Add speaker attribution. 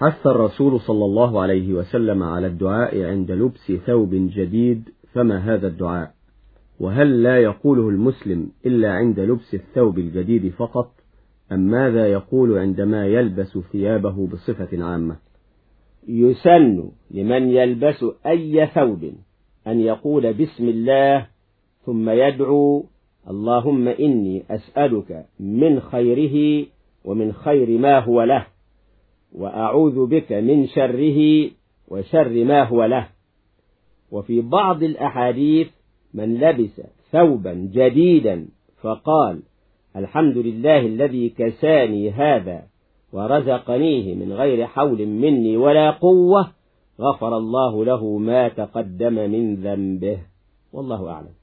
Speaker 1: حث الرسول صلى الله عليه وسلم على الدعاء عند لبس ثوب جديد فما هذا الدعاء؟ وهل لا يقوله المسلم إلا عند لبس الثوب الجديد فقط؟ أم ماذا يقول عندما يلبس ثيابه بصفة عامة؟
Speaker 2: يسن لمن يلبس أي ثوب أن يقول بسم الله ثم يدعو اللهم إني أسألك من خيره ومن خير ما هو له. وأعوذ بك من شره وشر ما هو له. وفي بعض الأحاديث من لبس ثوبا جديدا فقال الحمد لله الذي كساني هذا ورزقنيه من غير حول مني ولا قوة غفر الله له ما تقدم من ذنبه. والله أعلم.